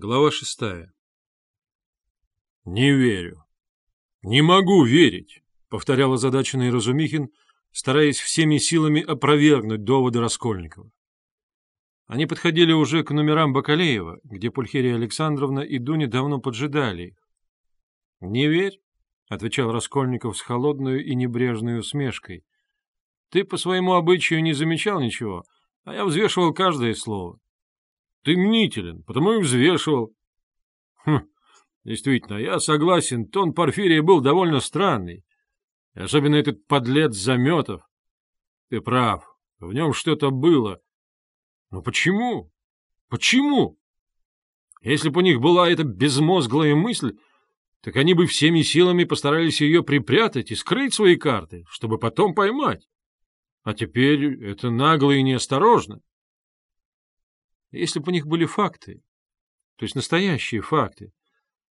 Глава шестая. «Не верю. Не могу верить», — повторял озадаченный Разумихин, стараясь всеми силами опровергнуть доводы Раскольникова. Они подходили уже к номерам Бакалеева, где Пульхерия Александровна и Дуня давно поджидали их. «Не верь», — отвечал Раскольников с холодной и небрежной усмешкой. «Ты по своему обычаю не замечал ничего, а я взвешивал каждое слово. Ты мнителен, потому и взвешивал. Хм, действительно, я согласен, тон Порфирия был довольно странный. Особенно этот подлец Заметов. Ты прав, в нем что-то было. Но почему? Почему? Если бы у них была эта безмозглая мысль, так они бы всеми силами постарались ее припрятать и скрыть свои карты, чтобы потом поймать. А теперь это нагло и неосторожно. Если бы у них были факты, то есть настоящие факты,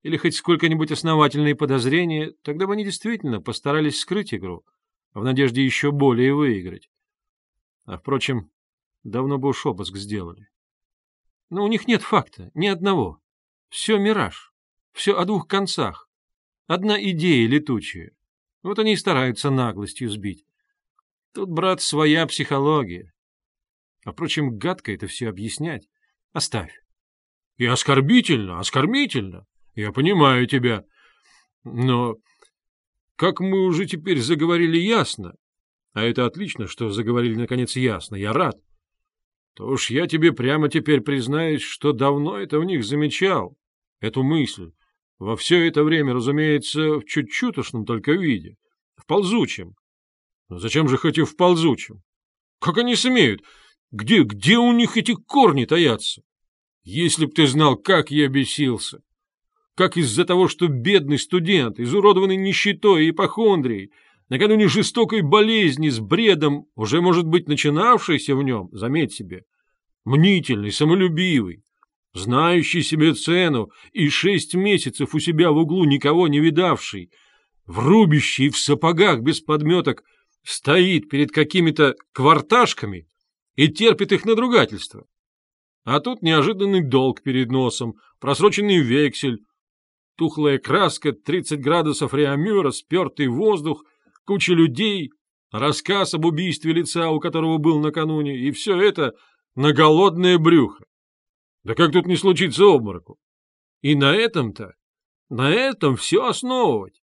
или хоть сколько-нибудь основательные подозрения, тогда бы они действительно постарались скрыть игру, в надежде еще более выиграть. А, впрочем, давно бы уж обыск сделали. Но у них нет факта, ни одного. Все мираж, все о двух концах. Одна идея летучая. Вот они и стараются наглостью сбить. Тут, брат, своя психология. А, впрочем, гадко это все объяснять. Оставь. И оскорбительно, оскорбительно. Я понимаю тебя. Но, как мы уже теперь заговорили ясно, а это отлично, что заговорили, наконец, ясно, я рад, то уж я тебе прямо теперь признаюсь, что давно это в них замечал, эту мысль. Во все это время, разумеется, в чуть-чутошном только виде, в ползучем. Но зачем же хоть и в ползучем? Как они смеют? Где, где у них эти корни таятся? Если б ты знал, как я бесился! Как из-за того, что бедный студент, изуродованный нищетой и ипохондрией, накануне жестокой болезни с бредом, уже, может быть, начинавшийся в нем, заметь себе, мнительный, самолюбивый, знающий себе цену и шесть месяцев у себя в углу никого не видавший, врубящий в сапогах без подметок, стоит перед какими-то кварташками и терпит их надругательство. А тут неожиданный долг перед носом, просроченный вексель, тухлая краска, 30 градусов реамюра, спертый воздух, куча людей, рассказ об убийстве лица, у которого был накануне, и все это на голодное брюхо. Да как тут не случится обмороку? И на этом-то, на этом все основывать.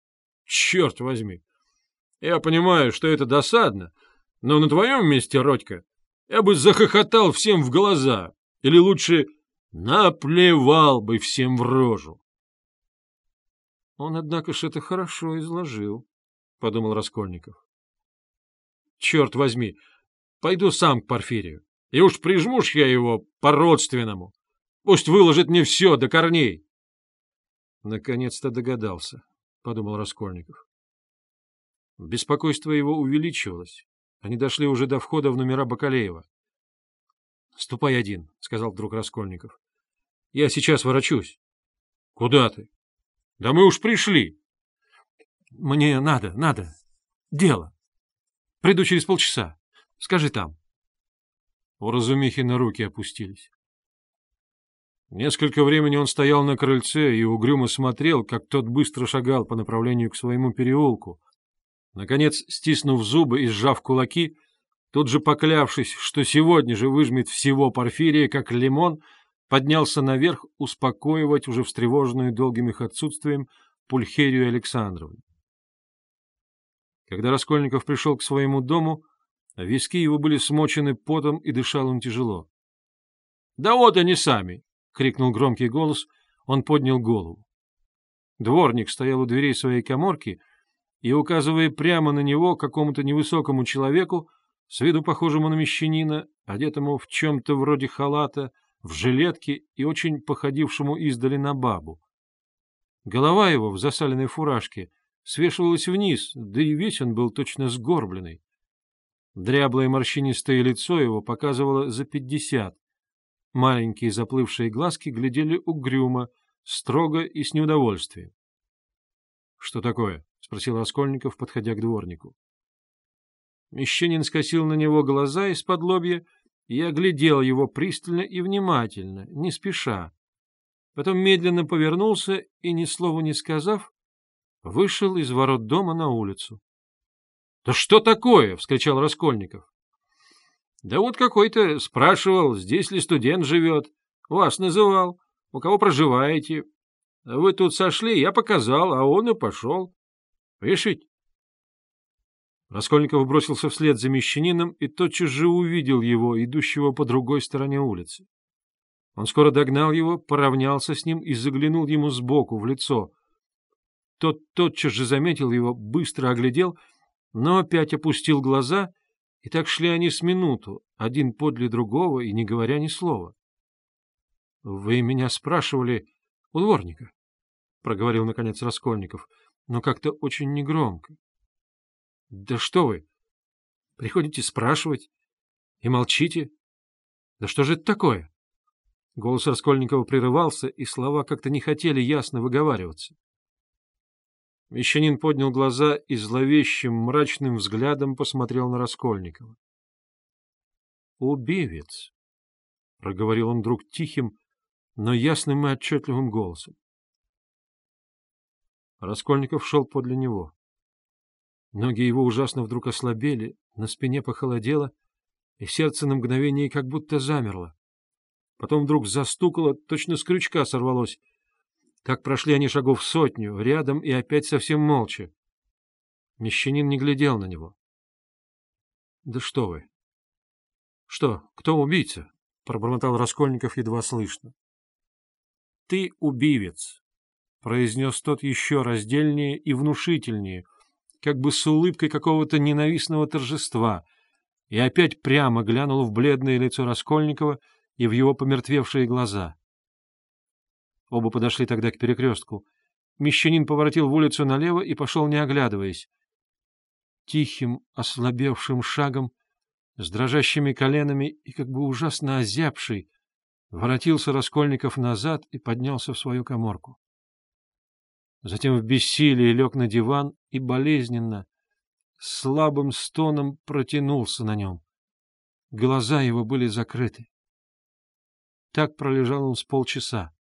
Черт возьми! Я понимаю, что это досадно, но на твоем месте, Родька, я бы захохотал всем в глаза, или лучше наплевал бы всем в рожу. Он, однако ж, это хорошо изложил, — подумал Раскольников. Черт возьми, пойду сам к Порфирию, и уж прижмушь я его по-родственному. Пусть выложит мне все до корней. Наконец-то догадался, — подумал Раскольников. Беспокойство его увеличивалось. Они дошли уже до входа в номера Бакалеева. — Ступай один, — сказал вдруг Раскольников. — Я сейчас ворочусь. — Куда ты? — Да мы уж пришли. — Мне надо, надо. Дело. Приду через полчаса. Скажи там. У Разумихина руки опустились. Несколько времени он стоял на крыльце и угрюмо смотрел, как тот быстро шагал по направлению к своему переулку. Наконец, стиснув зубы и сжав кулаки, Тут же поклявшись, что сегодня же выжмет всего Порфирия, как лимон, поднялся наверх успокоивать уже встревоженную долгим их отсутствием Пульхерию Александровну. Когда Раскольников пришел к своему дому, виски его были смочены потом, и дышал он тяжело. — Да вот они сами! — крикнул громкий голос, он поднял голову. Дворник стоял у дверей своей коморки и, указывая прямо на него какому-то невысокому человеку, с виду похожему на мещанина, одетому в чем-то вроде халата, в жилетке и очень походившему издали на бабу. Голова его в засаленной фуражке свешивалась вниз, да и весь он был точно сгорбленный. Дряблое морщинистое лицо его показывало за пятьдесят. Маленькие заплывшие глазки глядели угрюмо, строго и с неудовольствием. — Что такое? — спросил Раскольников, подходя к дворнику. Мещанин скосил на него глаза из-под лобья и оглядел его пристально и внимательно, не спеша. потом медленно повернулся и, ни слова не сказав, вышел из ворот дома на улицу. — Да что такое? — вскричал Раскольников. — Да вот какой-то спрашивал, здесь ли студент живет. Вас называл. У кого проживаете? Вы тут сошли, я показал, а он и пошел. Решить. Раскольников бросился вслед за мещанином и тотчас же увидел его, идущего по другой стороне улицы. Он скоро догнал его, поравнялся с ним и заглянул ему сбоку, в лицо. Тот тотчас же заметил его, быстро оглядел, но опять опустил глаза, и так шли они с минуту, один подле другого и не говоря ни слова. — Вы меня спрашивали у дворника, — проговорил, наконец, Раскольников, но как-то очень негромко. Да что вы! Приходите спрашивать и молчите. Да что же это такое? Голос Раскольникова прерывался, и слова как-то не хотели ясно выговариваться. Мещанин поднял глаза и зловещим, мрачным взглядом посмотрел на Раскольникова. «Убивец!» — проговорил он вдруг тихим, но ясным и отчетливым голосом. Раскольников шел подле него. Ноги его ужасно вдруг ослабели, на спине похолодело, и сердце на мгновение как будто замерло. Потом вдруг застукало, точно с крючка сорвалось. Так прошли они шагов сотню, рядом и опять совсем молча. Мещанин не глядел на него. — Да что вы! — Что, кто убийца? — пробормотал Раскольников едва слышно. — Ты убивец, — произнес тот еще раздельнее и внушительнее, как бы с улыбкой какого-то ненавистного торжества, и опять прямо глянул в бледное лицо Раскольникова и в его помертвевшие глаза. Оба подошли тогда к перекрестку. Мещанин поворотил в улицу налево и пошел, не оглядываясь. Тихим, ослабевшим шагом, с дрожащими коленами и как бы ужасно озябший, воротился Раскольников назад и поднялся в свою коморку. Затем в бессилии лег на диван и болезненно, слабым стоном протянулся на нем. Глаза его были закрыты. Так пролежал он с полчаса.